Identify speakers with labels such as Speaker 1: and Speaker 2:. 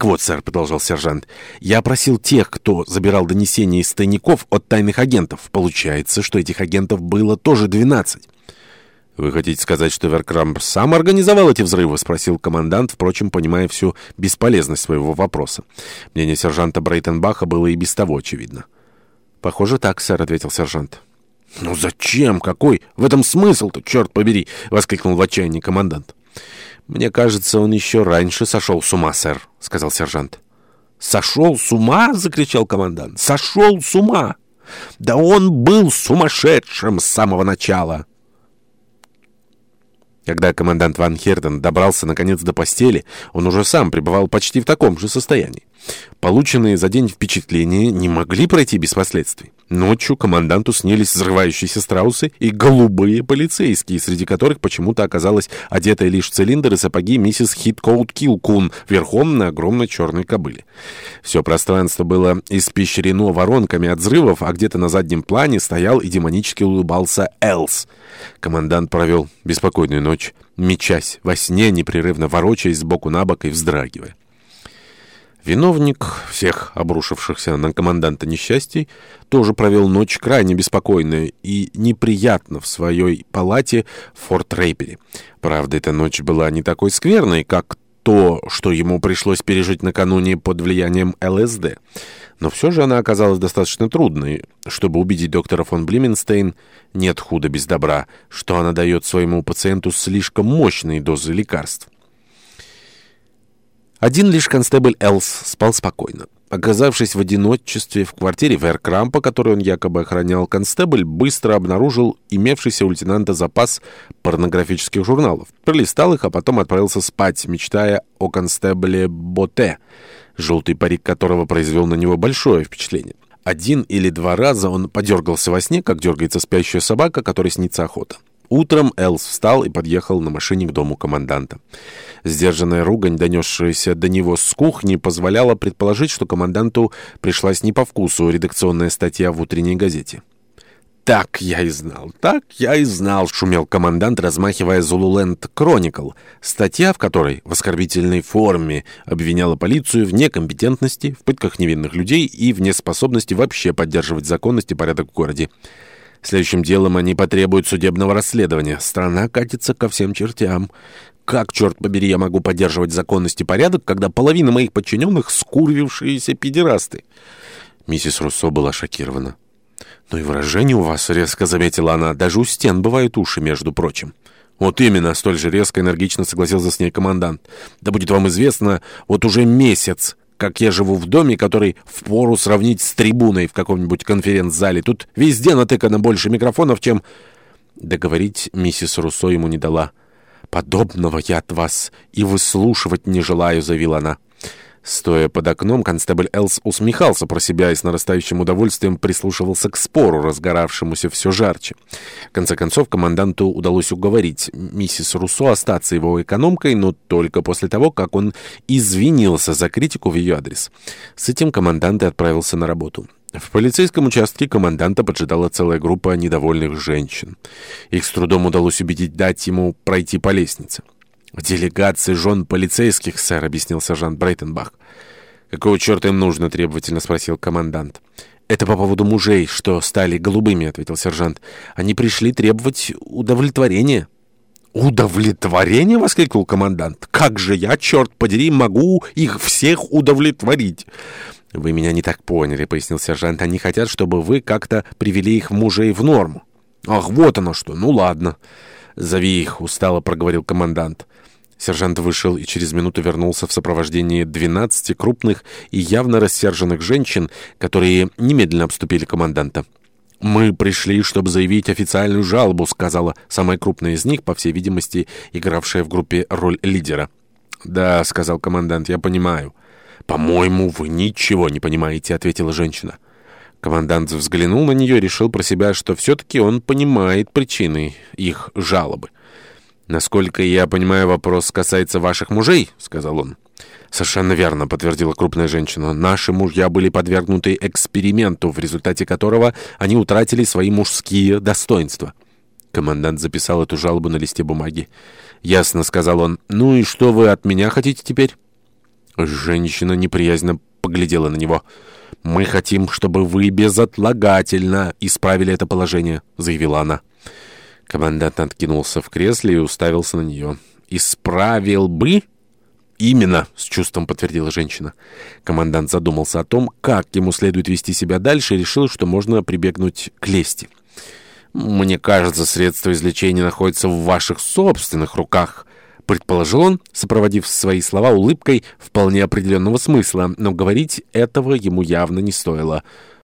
Speaker 1: «Так вот, сэр», — продолжал сержант, — «я опросил тех, кто забирал донесения из тайников от тайных агентов. Получается, что этих агентов было тоже 12. «Вы хотите сказать, что Веркрамп сам организовал эти взрывы?» — спросил командант, впрочем, понимая всю бесполезность своего вопроса. Мнение сержанта Брейтенбаха было и без того очевидно. «Похоже, так, сэр», — ответил сержант.
Speaker 2: «Ну зачем? Какой? В этом смысл-то, черт побери!» — воскликнул в отчаянии командант.
Speaker 1: «Мне кажется, он еще раньше сошел с ума, сэр», — сказал сержант.
Speaker 2: «Сошел с ума?» — закричал командант. «Сошел с ума!» «Да он был сумасшедшим с самого начала!»
Speaker 1: Когда командант Ван Херден добрался наконец до постели, он уже сам пребывал почти в таком же состоянии. Полученные за день впечатления не могли пройти без последствий. Ночью команданту снились взрывающиеся страусы и голубые полицейские, среди которых почему-то оказалась одетая лишь в цилиндр и сапоги миссис Хиткоут Килкун верхом на огромной черной кобыле. Все пространство было испещрено воронками от взрывов, а где-то на заднем плане стоял и демонически улыбался Элс. Командант провел беспокойную ночь ночь, мечась во сне, непрерывно ворочаясь сбоку на бок и вздрагивая. Виновник всех обрушившихся на команданта несчастий тоже провел ночь крайне беспокойно и неприятно в своей палате в Форт Рейбери. Правда, эта ночь была не такой скверной, как то, что ему пришлось пережить накануне под влиянием ЛСД. Но все же она оказалась достаточно трудной, чтобы убедить доктора фон Блименстейн «нет худа без добра», что она дает своему пациенту слишком мощные дозы лекарств. Один лишь констебль Элс спал спокойно. Оказавшись в одиночестве в квартире Веркрампа, которую он якобы охранял, констебль быстро обнаружил имевшийся у лейтенанта запас порнографических журналов. Пролистал их, а потом отправился спать, мечтая о констебле Боте — Желтый парик которого произвел на него большое впечатление. Один или два раза он подергался во сне, как дергается спящая собака, которой снится охота. Утром Элс встал и подъехал на машине к дому команданта. Сдержанная ругань, донесшаяся до него с кухни, позволяла предположить, что команданту пришлась не по вкусу редакционная статья в утренней газете.
Speaker 2: «Так я и знал, так я и знал», — шумел командант, размахивая «Зулуленд Кроникл», статья в которой в оскорбительной форме обвиняла полицию в некомпетентности, в пытках невинных людей и в неспособности вообще поддерживать законность и порядок в городе. Следующим делом они потребуют судебного расследования. Страна катится ко всем чертям. Как, черт побери, я могу поддерживать законность и порядок, когда половина моих подчиненных — скурвившиеся педерасты?»
Speaker 1: Миссис Руссо была шокирована. «Ну и выражение у вас», — резко заметила она, — «даже у стен бывают уши, между прочим».
Speaker 2: «Вот именно», — столь же резко энергично согласился с ней командант. «Да будет вам известно, вот уже месяц, как я живу в доме, который впору сравнить с трибуной в каком-нибудь конференц-зале. Тут везде натыкано больше микрофонов, чем...»
Speaker 1: Договорить миссис Руссо ему не дала. «Подобного я от вас и выслушивать не желаю», — заявила она. Стоя под окном, констебль Элс усмехался про себя и с нарастающим удовольствием прислушивался к спору, разгоравшемуся все жарче. В конце концов, команданту удалось уговорить миссис Руссо остаться его экономкой, но только после того, как он извинился за критику в ее адрес. С этим командант и отправился на работу. В полицейском участке команданта поджидала целая группа недовольных женщин. Их с трудом удалось убедить дать ему пройти по лестнице. «Делегации жен полицейских, сэр», — объяснил сержант Брейтенбах.
Speaker 2: «Какого черта им нужно?» — требовательно спросил командант.
Speaker 1: «Это по поводу мужей, что стали голубыми», — ответил сержант. «Они пришли требовать удовлетворения».
Speaker 2: «Удовлетворение?» — воскликнул командант. «Как же я, черт подери, могу их всех удовлетворить!»
Speaker 1: «Вы меня не так поняли», — пояснил сержант. «Они хотят, чтобы вы как-то привели их мужей в норму».
Speaker 2: «Ах, вот оно что! Ну ладно!»
Speaker 1: «Зови их», — устало проговорил командант. Сержант вышел и через минуту вернулся в сопровождении 12 крупных и явно рассерженных женщин, которые немедленно обступили команданта. «Мы пришли, чтобы заявить официальную жалобу», — сказала самая крупная из них, по всей видимости, игравшая в группе роль лидера.
Speaker 2: «Да», — сказал командант, — «я понимаю».
Speaker 1: «По-моему, вы ничего не понимаете», — ответила женщина. Командант взглянул на нее и решил про себя, что все-таки он понимает причины их жалобы. «Насколько я понимаю, вопрос касается ваших мужей», — сказал он. «Совершенно верно», — подтвердила крупная женщина. «Наши мужья были подвергнуты эксперименту, в результате которого они утратили свои мужские достоинства». Командант записал эту жалобу на листе бумаги. «Ясно», — сказал он. «Ну и что вы от меня хотите теперь?» Женщина неприязненно поглядела на него. «Женщина» «Мы хотим, чтобы вы безотлагательно исправили это положение», — заявила она. Командант откинулся в кресле и уставился на нее. «Исправил бы?» «Именно», — с чувством подтвердила женщина. Командант задумался о том, как ему следует вести себя дальше, и решил, что можно прибегнуть к лести. «Мне кажется, средства излечения находятся в ваших собственных руках», предположил он, сопроводив свои слова улыбкой вполне определенного смысла, но говорить этого ему явно не стоило.